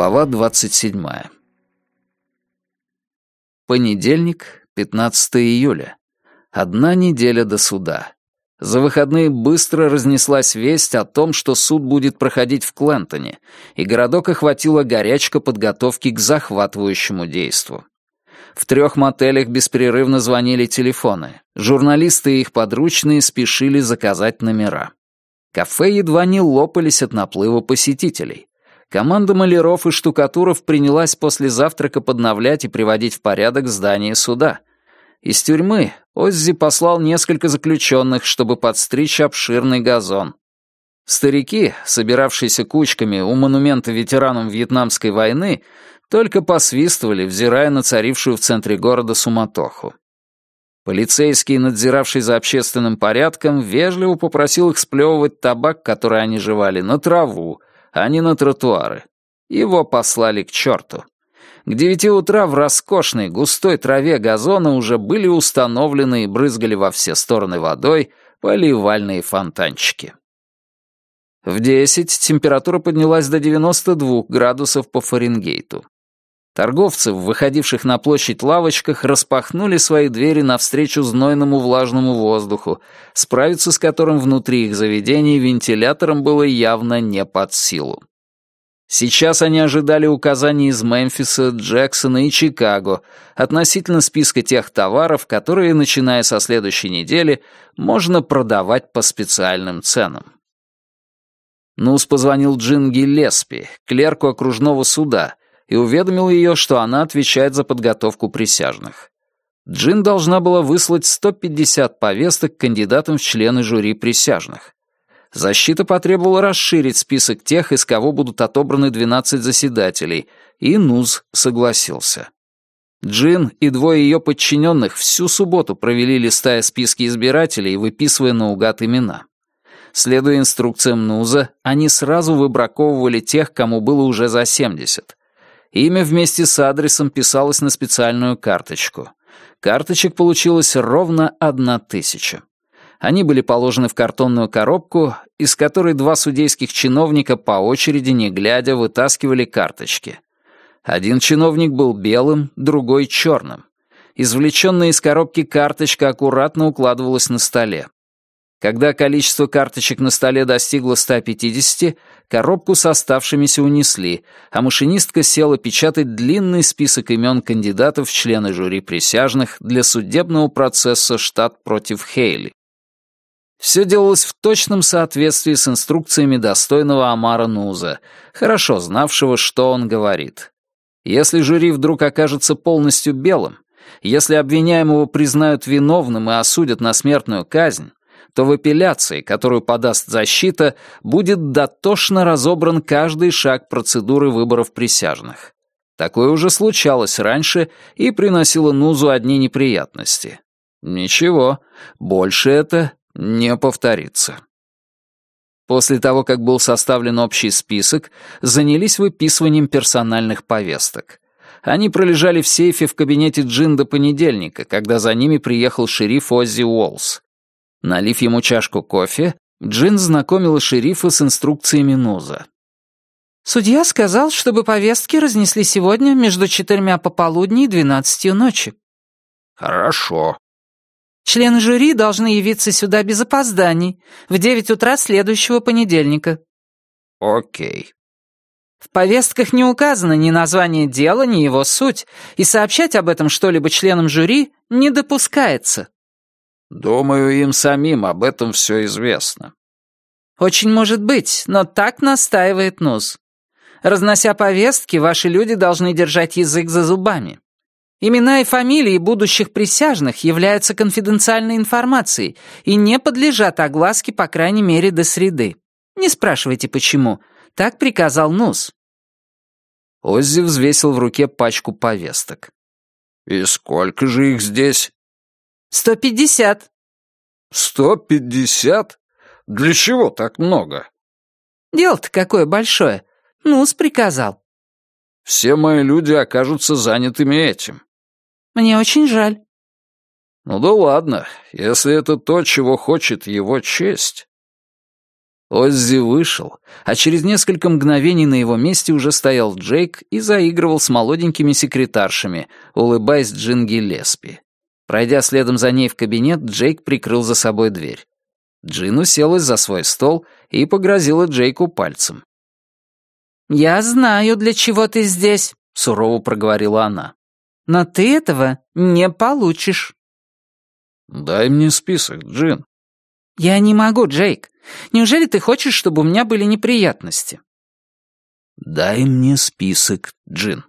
Глава 27. Понедельник, 15 июля. Одна неделя до суда. За выходные быстро разнеслась весть о том, что суд будет проходить в Клентоне, и городок охватила горячка подготовки к захватывающему действу. В трех мотелях беспрерывно звонили телефоны. Журналисты и их подручные спешили заказать номера. Кафе едва не лопались от наплыва посетителей. Команда маляров и штукатуров принялась после завтрака подновлять и приводить в порядок здание суда. Из тюрьмы Оззи послал несколько заключенных, чтобы подстричь обширный газон. Старики, собиравшиеся кучками у монумента ветеранам Вьетнамской войны, только посвистывали, взирая на царившую в центре города суматоху. Полицейский, надзиравший за общественным порядком, вежливо попросил их сплевывать табак, который они жевали, на траву, а не на тротуары. Его послали к черту. К девяти утра в роскошной густой траве газона уже были установлены и брызгали во все стороны водой поливальные фонтанчики. В десять температура поднялась до 92 градусов по Фаренгейту. Торговцы, выходивших на площадь лавочках, распахнули свои двери навстречу знойному влажному воздуху, справиться с которым внутри их заведений вентилятором было явно не под силу. Сейчас они ожидали указаний из Мемфиса, Джексона и Чикаго относительно списка тех товаров, которые, начиная со следующей недели, можно продавать по специальным ценам. Нус позвонил Джинги Леспи, клерку окружного суда, и уведомил ее, что она отвечает за подготовку присяжных. Джин должна была выслать 150 повесток кандидатам в члены жюри присяжных. Защита потребовала расширить список тех, из кого будут отобраны 12 заседателей, и НУЗ согласился. Джин и двое ее подчиненных всю субботу провели листая списки избирателей выписывая наугад имена. Следуя инструкциям НУЗа, они сразу выбраковывали тех, кому было уже за 70. Имя вместе с адресом писалось на специальную карточку. Карточек получилось ровно одна тысяча. Они были положены в картонную коробку, из которой два судейских чиновника по очереди, не глядя, вытаскивали карточки. Один чиновник был белым, другой — черным. Извлеченная из коробки карточка аккуратно укладывалась на столе. Когда количество карточек на столе достигло 150, коробку с оставшимися унесли, а машинистка села печатать длинный список имен кандидатов в члены жюри присяжных для судебного процесса штат против Хейли. Все делалось в точном соответствии с инструкциями достойного Амара Нуза, хорошо знавшего, что он говорит. Если жюри вдруг окажется полностью белым, если обвиняемого признают виновным и осудят на смертную казнь, то в апелляции, которую подаст защита, будет дотошно разобран каждый шаг процедуры выборов присяжных. Такое уже случалось раньше и приносило Нузу одни неприятности. Ничего, больше это не повторится. После того, как был составлен общий список, занялись выписыванием персональных повесток. Они пролежали в сейфе в кабинете Джин до понедельника, когда за ними приехал шериф Оззи Уоллс. Налив ему чашку кофе, Джин знакомила шерифа с инструкциями Нуза. «Судья сказал, чтобы повестки разнесли сегодня между четырьмя пополудни и двенадцатью ночи». «Хорошо». «Члены жюри должны явиться сюда без опозданий, в девять утра следующего понедельника». «Окей». В повестках не указано ни название дела, ни его суть, и сообщать об этом что-либо членам жюри не допускается. Думаю, им самим об этом все известно. Очень может быть, но так настаивает НУС. Разнося повестки, ваши люди должны держать язык за зубами. Имена и фамилии будущих присяжных являются конфиденциальной информацией и не подлежат огласке, по крайней мере, до среды. Не спрашивайте, почему. Так приказал НУС. Оззи взвесил в руке пачку повесток. «И сколько же их здесь?» «Сто пятьдесят». «Сто пятьдесят? Для чего так много?» «Дело-то какое большое. Ну-с, приказал». «Все мои люди окажутся занятыми этим». «Мне очень жаль». «Ну да ладно, если это то, чего хочет его честь». Оззи вышел, а через несколько мгновений на его месте уже стоял Джейк и заигрывал с молоденькими секретаршами, улыбаясь Джинги Леспи. Пройдя следом за ней в кабинет, Джейк прикрыл за собой дверь. Джин уселась за свой стол и погрозила Джейку пальцем. «Я знаю, для чего ты здесь», — сурово проговорила она. «Но ты этого не получишь». «Дай мне список, Джин». «Я не могу, Джейк. Неужели ты хочешь, чтобы у меня были неприятности?» «Дай мне список, Джин».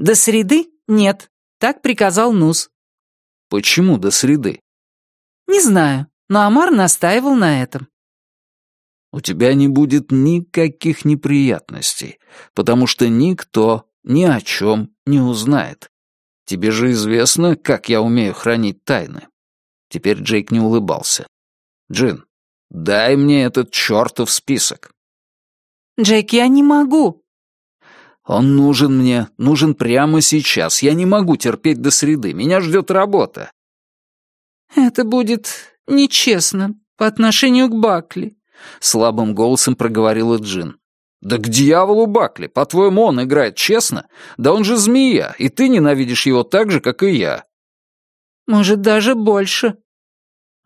«До среды? Нет. Так приказал Нус». «Почему до среды?» «Не знаю, но Амар настаивал на этом». «У тебя не будет никаких неприятностей, потому что никто ни о чем не узнает. Тебе же известно, как я умею хранить тайны». Теперь Джейк не улыбался. «Джин, дай мне этот чертов список». «Джейк, я не могу». «Он нужен мне, нужен прямо сейчас. Я не могу терпеть до среды. Меня ждет работа». «Это будет нечестно по отношению к Бакли», — слабым голосом проговорила Джин. «Да к дьяволу Бакли! По-твоему, он играет честно? Да он же змея, и ты ненавидишь его так же, как и я». «Может, даже больше».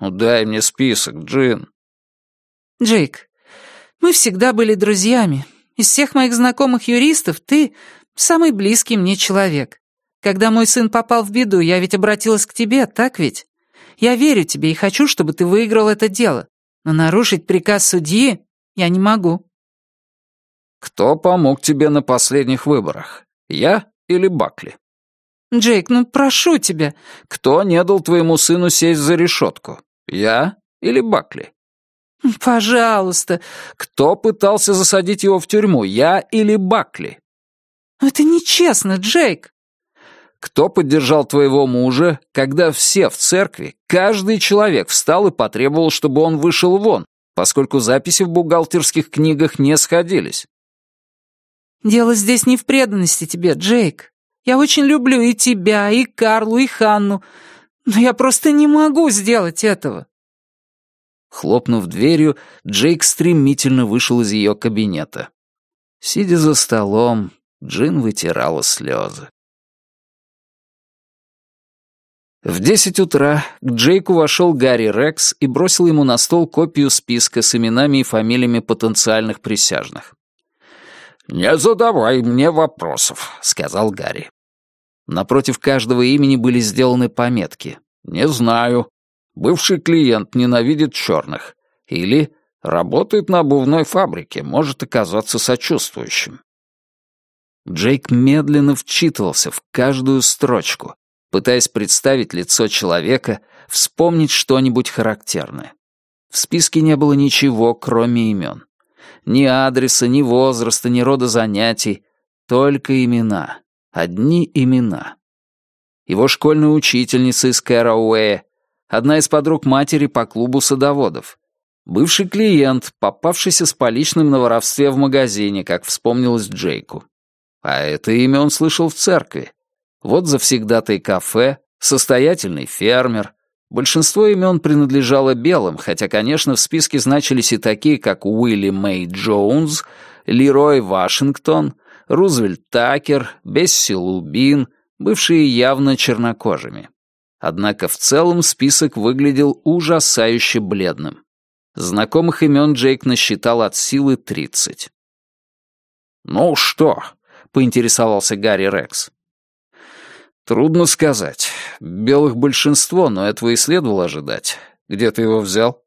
«Ну дай мне список, Джин». «Джейк, мы всегда были друзьями. Из всех моих знакомых юристов ты самый близкий мне человек. Когда мой сын попал в беду, я ведь обратилась к тебе, так ведь? Я верю тебе и хочу, чтобы ты выиграл это дело. Но нарушить приказ судьи я не могу». «Кто помог тебе на последних выборах? Я или Бакли?» «Джейк, ну прошу тебя». «Кто не дал твоему сыну сесть за решетку? Я или Бакли?» «Пожалуйста». «Кто пытался засадить его в тюрьму? Я или Бакли?» «Это нечестно, Джейк». Кто поддержал твоего мужа, когда все в церкви, каждый человек встал и потребовал, чтобы он вышел вон, поскольку записи в бухгалтерских книгах не сходились? Дело здесь не в преданности тебе, Джейк. Я очень люблю и тебя, и Карлу, и Ханну, но я просто не могу сделать этого. Хлопнув дверью, Джейк стремительно вышел из ее кабинета. Сидя за столом, Джин вытирала слезы. В десять утра к Джейку вошел Гарри Рекс и бросил ему на стол копию списка с именами и фамилиями потенциальных присяжных. «Не задавай мне вопросов», — сказал Гарри. Напротив каждого имени были сделаны пометки. «Не знаю», «Бывший клиент ненавидит черных» или «Работает на обувной фабрике, может оказаться сочувствующим». Джейк медленно вчитывался в каждую строчку, пытаясь представить лицо человека, вспомнить что-нибудь характерное. В списке не было ничего, кроме имен. Ни адреса, ни возраста, ни рода занятий, только имена. Одни имена. Его школьная учительница из Кэрауэя, одна из подруг матери по клубу садоводов, бывший клиент, попавшийся с поличным на воровстве в магазине, как вспомнилось Джейку. А это имя он слышал в церкви. Вот завсегдатый кафе, состоятельный фермер. Большинство имен принадлежало белым, хотя, конечно, в списке значились и такие, как Уилли Мэй Джонс, Лерой Вашингтон, Рузвельт Такер, Бесси Лубин, бывшие явно чернокожими. Однако в целом список выглядел ужасающе бледным. Знакомых имен Джейк насчитал от силы тридцать. «Ну что?» — поинтересовался Гарри Рекс. «Трудно сказать. Белых большинство, но этого и следовало ожидать. Где ты его взял?»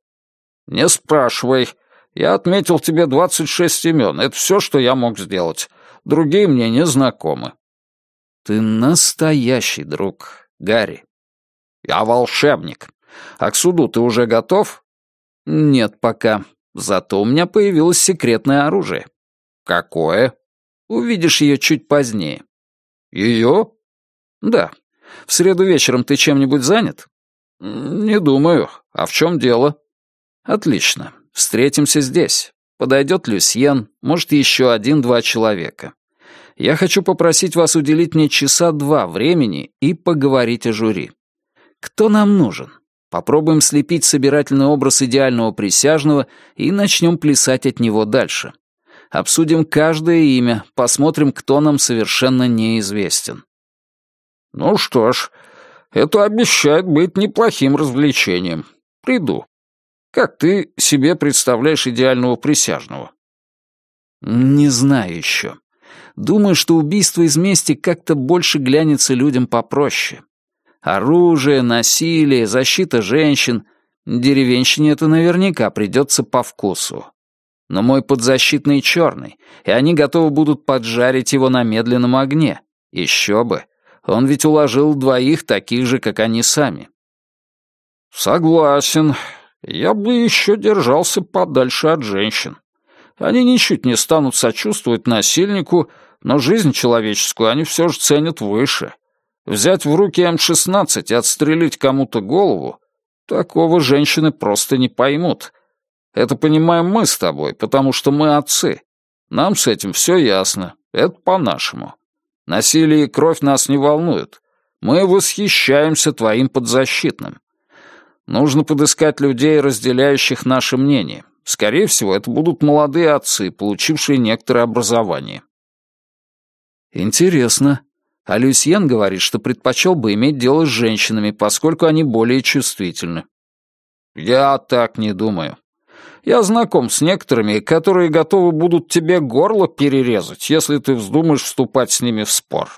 «Не спрашивай. Я отметил тебе двадцать шесть имен. Это все, что я мог сделать. Другие мне не знакомы». «Ты настоящий друг, Гарри». «Я волшебник. А к суду ты уже готов?» «Нет пока. Зато у меня появилось секретное оружие». «Какое?» «Увидишь ее чуть позднее». «Ее?» «Да. В среду вечером ты чем-нибудь занят?» «Не думаю. А в чем дело?» «Отлично. Встретимся здесь. Подойдет Люсьен, может, еще один-два человека. Я хочу попросить вас уделить мне часа два времени и поговорить о жюри. Кто нам нужен? Попробуем слепить собирательный образ идеального присяжного и начнем плясать от него дальше. Обсудим каждое имя, посмотрим, кто нам совершенно неизвестен. Ну что ж, это обещает быть неплохим развлечением. Приду. Как ты себе представляешь идеального присяжного? Не знаю еще. Думаю, что убийство из мести как-то больше глянется людям попроще. Оружие, насилие, защита женщин. Деревенщине это наверняка придется по вкусу. Но мой подзащитный черный, и они готовы будут поджарить его на медленном огне. Еще бы. Он ведь уложил двоих таких же, как они сами. Согласен. Я бы еще держался подальше от женщин. Они ничуть не станут сочувствовать насильнику, но жизнь человеческую они все же ценят выше. Взять в руки М-16 и отстрелить кому-то голову — такого женщины просто не поймут. Это понимаем мы с тобой, потому что мы отцы. Нам с этим все ясно. Это по-нашему. Насилие и кровь нас не волнуют. Мы восхищаемся твоим подзащитным. Нужно подыскать людей, разделяющих наше мнение. Скорее всего, это будут молодые отцы, получившие некоторое образование. Интересно. А Люсьен говорит, что предпочел бы иметь дело с женщинами, поскольку они более чувствительны. Я так не думаю. Я знаком с некоторыми, которые готовы будут тебе горло перерезать, если ты вздумаешь вступать с ними в спор.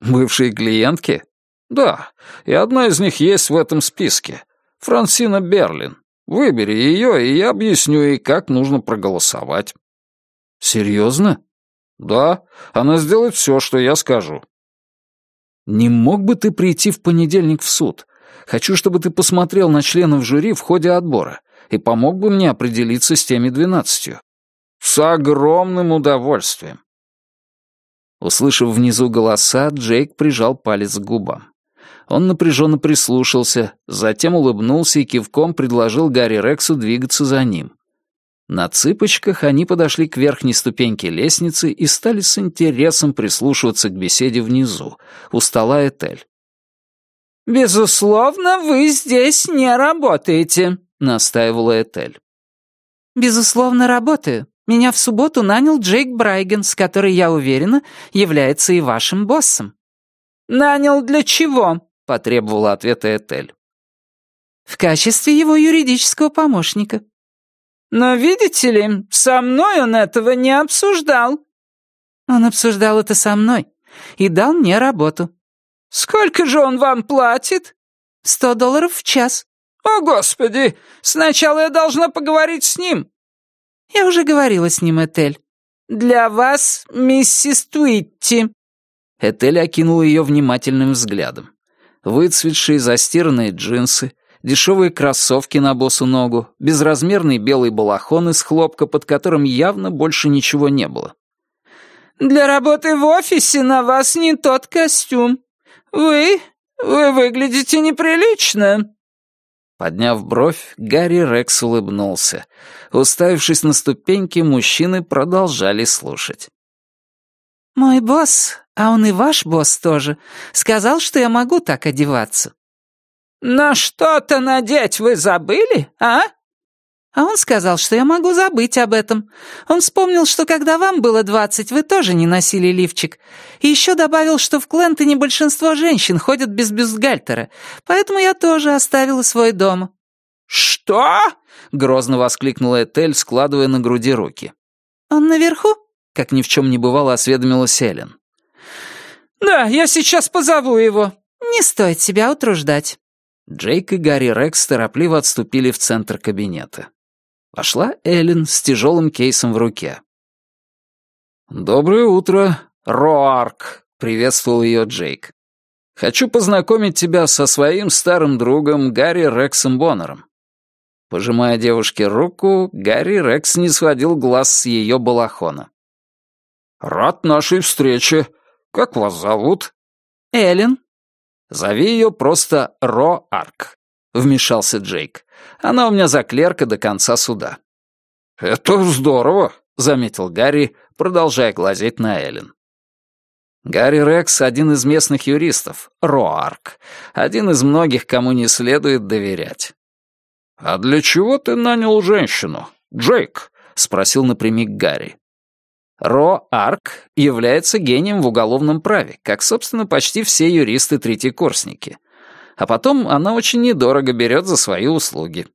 Бывшие клиентки? Да, и одна из них есть в этом списке. Франсина Берлин. Выбери ее, и я объясню ей, как нужно проголосовать. Серьезно? Да, она сделает все, что я скажу. Не мог бы ты прийти в понедельник в суд? Хочу, чтобы ты посмотрел на членов жюри в ходе отбора и помог бы мне определиться с теми двенадцатью. С огромным удовольствием. Услышав внизу голоса, Джейк прижал палец к губам. Он напряженно прислушался, затем улыбнулся и кивком предложил Гарри Рексу двигаться за ним. На цыпочках они подошли к верхней ступеньке лестницы и стали с интересом прислушиваться к беседе внизу, у стола Этель. «Безусловно, вы здесь не работаете», — настаивала Этель. «Безусловно, работаю. Меня в субботу нанял Джейк Брайгенс, который, я уверена, является и вашим боссом». «Нанял для чего?» — потребовала ответа Этель. «В качестве его юридического помощника». «Но видите ли, со мной он этого не обсуждал». «Он обсуждал это со мной и дал мне работу». «Сколько же он вам платит?» «Сто долларов в час». «О, Господи! Сначала я должна поговорить с ним». «Я уже говорила с ним, Этель». «Для вас, миссис Туитти». Этель окинула ее внимательным взглядом выцветшие застиранные джинсы, дешевые кроссовки на босу ногу, безразмерный белый балахон из хлопка, под которым явно больше ничего не было. «Для работы в офисе на вас не тот костюм. Вы... вы выглядите неприлично». Подняв бровь, Гарри Рекс улыбнулся. Уставившись на ступеньки, мужчины продолжали слушать. «Мой босс, а он и ваш босс тоже, сказал, что я могу так одеваться». «На что-то надеть вы забыли, а?» А он сказал, что я могу забыть об этом. Он вспомнил, что когда вам было двадцать, вы тоже не носили лифчик. И еще добавил, что в Клентоне большинство женщин ходят без бюстгальтера, поэтому я тоже оставила свой дом». «Что?» — грозно воскликнула Этель, складывая на груди руки. «Он наверху?» как ни в чем не бывало, осведомилась Эллен. «Да, я сейчас позову его». «Не стоит себя утруждать». Джейк и Гарри Рекс торопливо отступили в центр кабинета. Вошла Эллен с тяжелым кейсом в руке. «Доброе утро, Роарк», — приветствовал ее Джейк. «Хочу познакомить тебя со своим старым другом Гарри Рексом Боннером». Пожимая девушке руку, Гарри Рекс не сводил глаз с ее балахона. «Рад нашей встрече. Как вас зовут?» «Эллен». «Зови ее просто Ро-Арк», — вмешался Джейк. «Она у меня за клерка до конца суда». «Это здорово», — заметил Гарри, продолжая глазеть на Эллен. Гарри Рекс — один из местных юристов, Роарк, один из многих, кому не следует доверять. «А для чего ты нанял женщину, Джейк?» — спросил напрямик Гарри. Ро Арк является гением в уголовном праве, как, собственно, почти все юристы-третьекурсники. А потом она очень недорого берет за свои услуги.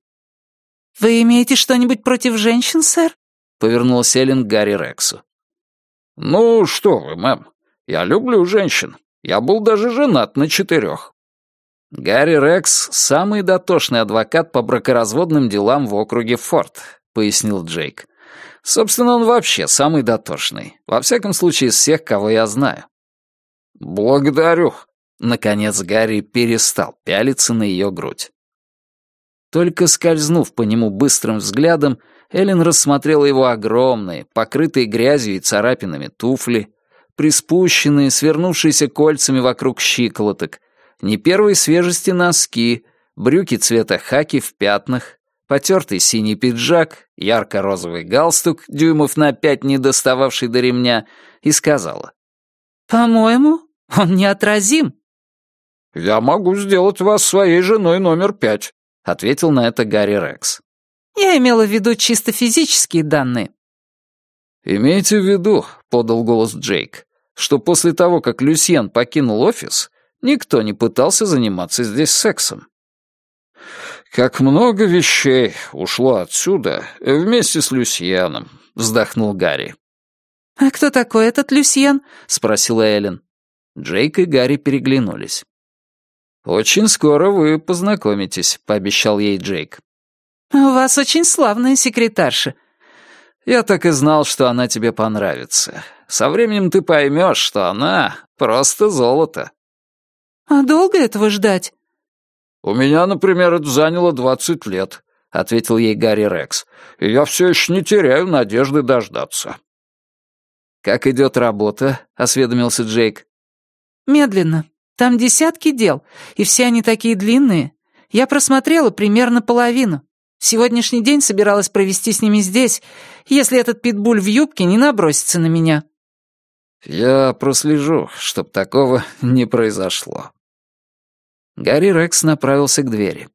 «Вы имеете что-нибудь против женщин, сэр?» — повернулась Эллен к Гарри Рексу. «Ну, что вы, мэм, я люблю женщин. Я был даже женат на четырех». Гарри Рекс — самый дотошный адвокат по бракоразводным делам в округе Форт, — пояснил Джейк. Собственно, он вообще самый дотошный. Во всяком случае, из всех, кого я знаю. «Благодарю». Наконец Гарри перестал пялиться на ее грудь. Только скользнув по нему быстрым взглядом, Эллен рассмотрела его огромные, покрытые грязью и царапинами туфли, приспущенные, свернувшиеся кольцами вокруг щиколоток, не первой свежести носки, брюки цвета хаки в пятнах, потертый синий пиджак, ярко-розовый галстук, дюймов на пять не достававший до ремня, и сказала. «По-моему, он неотразим». «Я могу сделать вас своей женой номер пять», — ответил на это Гарри Рекс. «Я имела в виду чисто физические данные». «Имейте в виду», — подал голос Джейк, «что после того, как Люсьен покинул офис, никто не пытался заниматься здесь сексом. «Как много вещей ушло отсюда вместе с Люсьеном», — вздохнул Гарри. «А кто такой этот Люсьен?» — спросила Эллен. Джейк и Гарри переглянулись. «Очень скоро вы познакомитесь», — пообещал ей Джейк. «У вас очень славная секретарша». «Я так и знал, что она тебе понравится. Со временем ты поймешь, что она просто золото». «А долго этого ждать?» «У меня, например, это заняло двадцать лет», — ответил ей Гарри Рекс. «И я все еще не теряю надежды дождаться». «Как идет работа?» — осведомился Джейк. «Медленно. Там десятки дел, и все они такие длинные. Я просмотрела примерно половину. Сегодняшний день собиралась провести с ними здесь, если этот питбуль в юбке не набросится на меня». «Я прослежу, чтоб такого не произошло», Гарри Рекс направился к двери.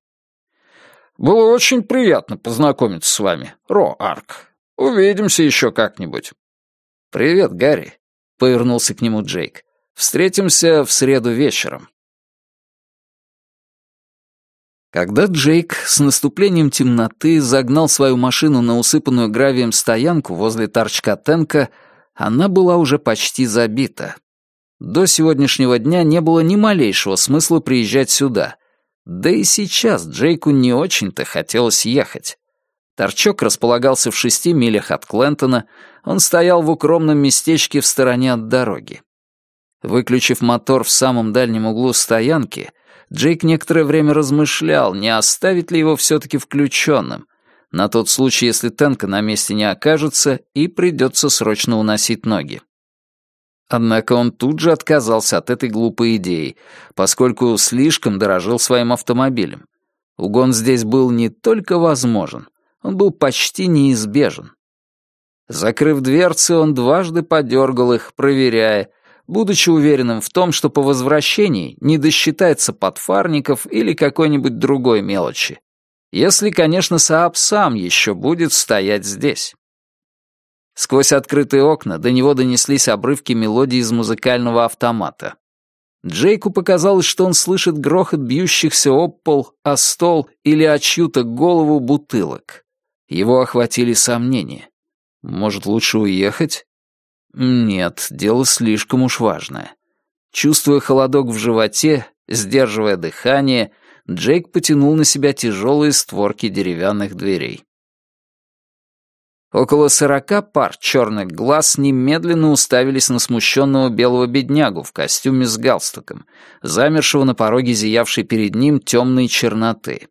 «Было очень приятно познакомиться с вами, Ро Арк. Увидимся еще как-нибудь». «Привет, Гарри», — повернулся к нему Джейк. «Встретимся в среду вечером». Когда Джейк с наступлением темноты загнал свою машину на усыпанную гравием стоянку возле торчка Тенка, она была уже почти забита. До сегодняшнего дня не было ни малейшего смысла приезжать сюда. Да и сейчас Джейку не очень-то хотелось ехать. Торчок располагался в шести милях от Клентона, он стоял в укромном местечке в стороне от дороги. Выключив мотор в самом дальнем углу стоянки, Джейк некоторое время размышлял, не оставить ли его все-таки включенным, на тот случай, если Тенка на месте не окажется и придется срочно уносить ноги. Однако он тут же отказался от этой глупой идеи, поскольку слишком дорожил своим автомобилем. Угон здесь был не только возможен, он был почти неизбежен. Закрыв дверцы, он дважды подергал их, проверяя, будучи уверенным в том, что по возвращении не досчитается подфарников или какой-нибудь другой мелочи. Если, конечно, Сааб сам еще будет стоять здесь. Сквозь открытые окна до него донеслись обрывки мелодии из музыкального автомата. Джейку показалось, что он слышит грохот бьющихся об пол, о стол или о чью-то голову бутылок. Его охватили сомнения. Может, лучше уехать? Нет, дело слишком уж важное. Чувствуя холодок в животе, сдерживая дыхание, Джейк потянул на себя тяжелые створки деревянных дверей. Около сорока пар черных глаз немедленно уставились на смущенного белого беднягу в костюме с галстуком, замершего на пороге зиявшей перед ним темной черноты.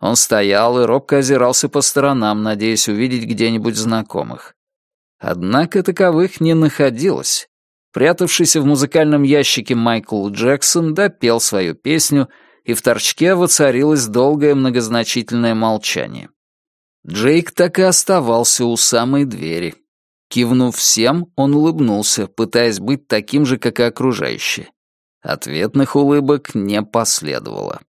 Он стоял и робко озирался по сторонам, надеясь увидеть где-нибудь знакомых. Однако таковых не находилось. Прятавшийся в музыкальном ящике Майкл Джексон допел свою песню, и в торчке воцарилось долгое многозначительное молчание. Джейк так и оставался у самой двери. Кивнув всем, он улыбнулся, пытаясь быть таким же, как и окружающие. Ответных улыбок не последовало.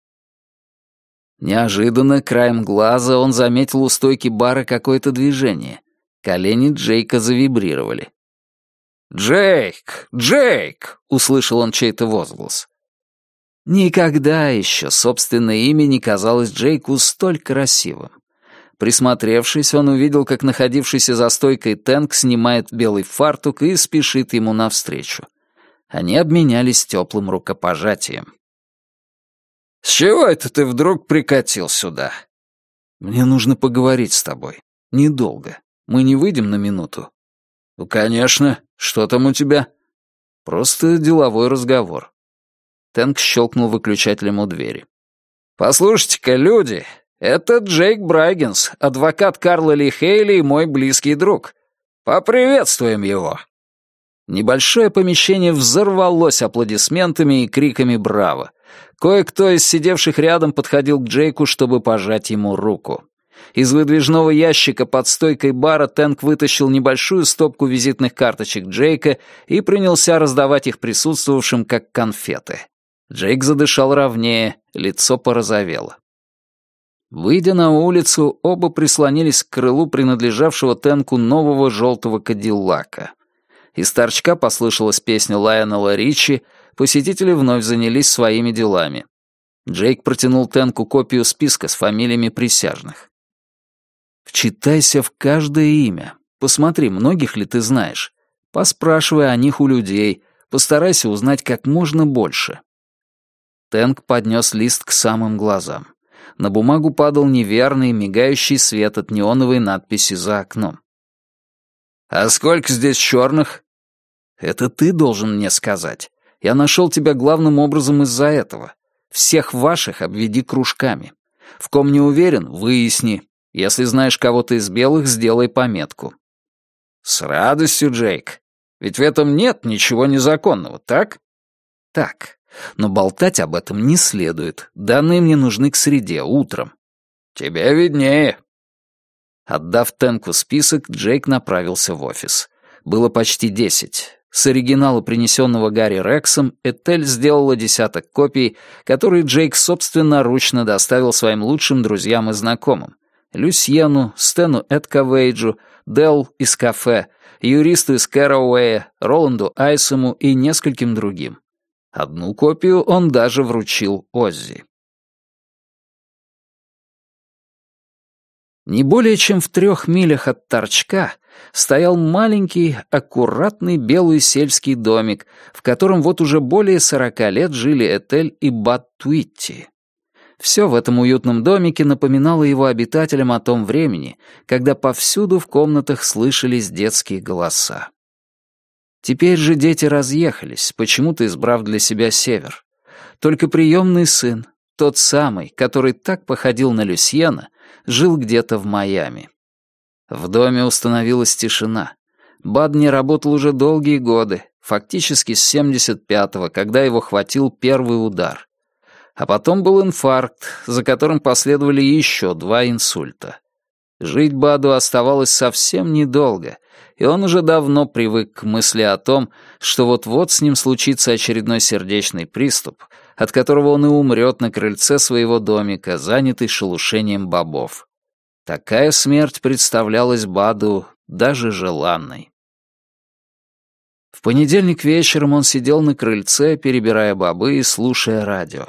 Неожиданно, краем глаза, он заметил у стойки бара какое-то движение. Колени Джейка завибрировали. «Джейк! Джейк!» — услышал он чей-то возглас. Никогда еще собственное имя не казалось Джейку столь красивым. Присмотревшись, он увидел, как находившийся за стойкой Тэнк снимает белый фартук и спешит ему навстречу. Они обменялись теплым рукопожатием. «С чего это ты вдруг прикатил сюда?» «Мне нужно поговорить с тобой. Недолго. Мы не выйдем на минуту». «Ну, конечно. Что там у тебя?» «Просто деловой разговор». Тэнк щелкнул выключателем у двери. «Послушайте-ка, люди, это Джейк Брайгенс, адвокат Карла Ли Хейли и мой близкий друг. Поприветствуем его!» Небольшое помещение взорвалось аплодисментами и криками «Браво!». Кое-кто из сидевших рядом подходил к Джейку, чтобы пожать ему руку. Из выдвижного ящика под стойкой бара Тэнк вытащил небольшую стопку визитных карточек Джейка и принялся раздавать их присутствовавшим как конфеты. Джейк задышал ровнее, лицо порозовело. Выйдя на улицу, оба прислонились к крылу принадлежавшего Тенку нового желтого кадиллака. Из торчка послышалась песня Лайонела Ричи, посетители вновь занялись своими делами. Джейк протянул Тенку копию списка с фамилиями присяжных. «Вчитайся в каждое имя. Посмотри, многих ли ты знаешь. Поспрашивай о них у людей. Постарайся узнать как можно больше». Тенк поднес лист к самым глазам. На бумагу падал неверный, мигающий свет от неоновой надписи за окном. «А сколько здесь черных?» «Это ты должен мне сказать. Я нашел тебя главным образом из-за этого. Всех ваших обведи кружками. В ком не уверен, выясни. Если знаешь кого-то из белых, сделай пометку». «С радостью, Джейк. Ведь в этом нет ничего незаконного, так?» «Так. Но болтать об этом не следует. Данные мне нужны к среде, утром. Тебе виднее. Отдав Тенку список, Джейк направился в офис. Было почти десять. С оригинала, принесенного Гарри Рексом, Этель сделала десяток копий, которые Джейк собственноручно доставил своим лучшим друзьям и знакомым. Люсьену, Стэну Эдковейджу, Делл из кафе, юристу из Кэрроуэя, Роланду Айсому и нескольким другим. Одну копию он даже вручил Оззи. Не более чем в трех милях от торчка стоял маленький, аккуратный белый сельский домик, в котором вот уже более сорока лет жили Этель и Бат Туитти. Все в этом уютном домике напоминало его обитателям о том времени, когда повсюду в комнатах слышались детские голоса. Теперь же дети разъехались, почему-то избрав для себя север. Только приемный сын, тот самый, который так походил на Люсьена, жил где-то в Майами. В доме установилась тишина. Бад не работал уже долгие годы, фактически с 75-го, когда его хватил первый удар. А потом был инфаркт, за которым последовали еще два инсульта. Жить Баду оставалось совсем недолго, и он уже давно привык к мысли о том, что вот-вот с ним случится очередной сердечный приступ, от которого он и умрет на крыльце своего домика, занятый шелушением бобов. Такая смерть представлялась Баду даже желанной. В понедельник вечером он сидел на крыльце, перебирая бобы и слушая радио.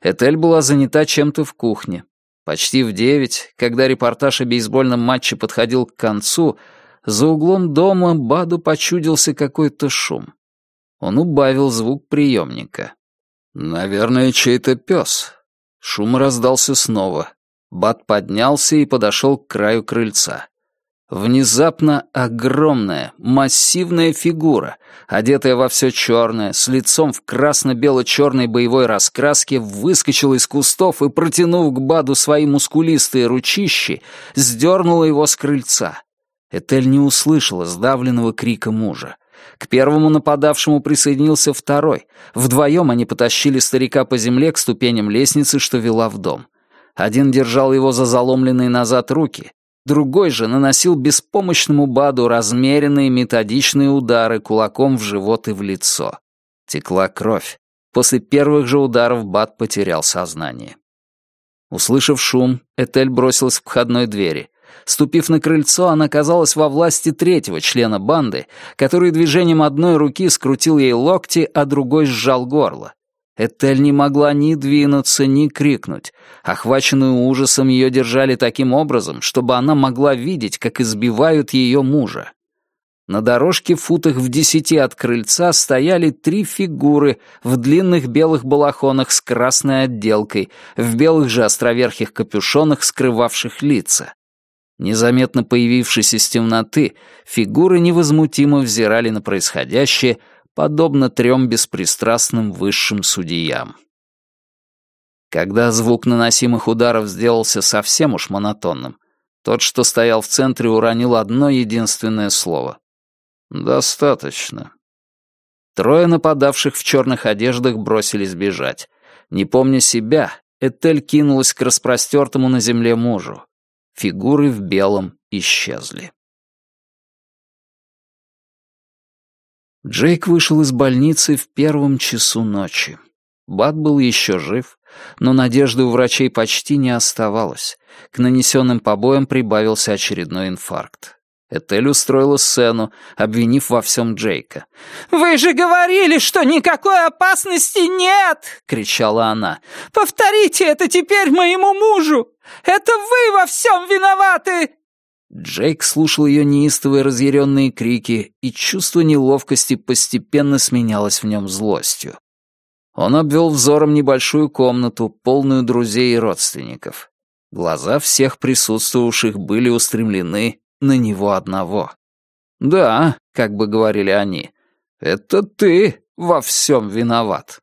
Этель была занята чем-то в кухне. Почти в девять, когда репортаж о бейсбольном матче подходил к концу, за углом дома Баду почудился какой-то шум. Он убавил звук приемника. «Наверное, чей-то пес». Шум раздался снова. Бад поднялся и подошел к краю крыльца. Внезапно огромная, массивная фигура, одетая во все черное, с лицом в красно-бело-черной боевой раскраске, выскочила из кустов и, протянув к Баду свои мускулистые ручищи, сдернула его с крыльца. Этель не услышала сдавленного крика мужа. К первому нападавшему присоединился второй. Вдвоем они потащили старика по земле к ступеням лестницы, что вела в дом. Один держал его за заломленные назад руки, другой же наносил беспомощному Баду размеренные методичные удары кулаком в живот и в лицо. Текла кровь. После первых же ударов Бад потерял сознание. Услышав шум, Этель бросилась к входной двери. Ступив на крыльцо, она оказалась во власти третьего члена банды, который движением одной руки скрутил ей локти, а другой сжал горло. Этель не могла ни двинуться, ни крикнуть. Охваченную ужасом ее держали таким образом, чтобы она могла видеть, как избивают ее мужа. На дорожке футах в десяти от крыльца стояли три фигуры в длинных белых балахонах с красной отделкой, в белых же островерхих капюшонах, скрывавших лица. Незаметно появившись из темноты, фигуры невозмутимо взирали на происходящее, подобно трем беспристрастным высшим судьям. Когда звук наносимых ударов сделался совсем уж монотонным, тот, что стоял в центре, уронил одно единственное слово. «Достаточно». Трое нападавших в черных одеждах бросились бежать. Не помня себя, Этель кинулась к распростертому на земле мужу. Фигуры в белом исчезли. Джейк вышел из больницы в первом часу ночи. Бат был еще жив, но надежды у врачей почти не оставалось. К нанесенным побоям прибавился очередной инфаркт. Этель устроила сцену, обвинив во всем Джейка. «Вы же говорили, что никакой опасности нет!» — кричала она. «Повторите это теперь моему мужу! Это вы во всем виноваты!» Джейк слушал ее неистовые разъяренные крики, и чувство неловкости постепенно сменялось в нем злостью. Он обвел взором небольшую комнату, полную друзей и родственников. Глаза всех присутствовавших были устремлены на него одного. «Да», — как бы говорили они, — «это ты во всем виноват».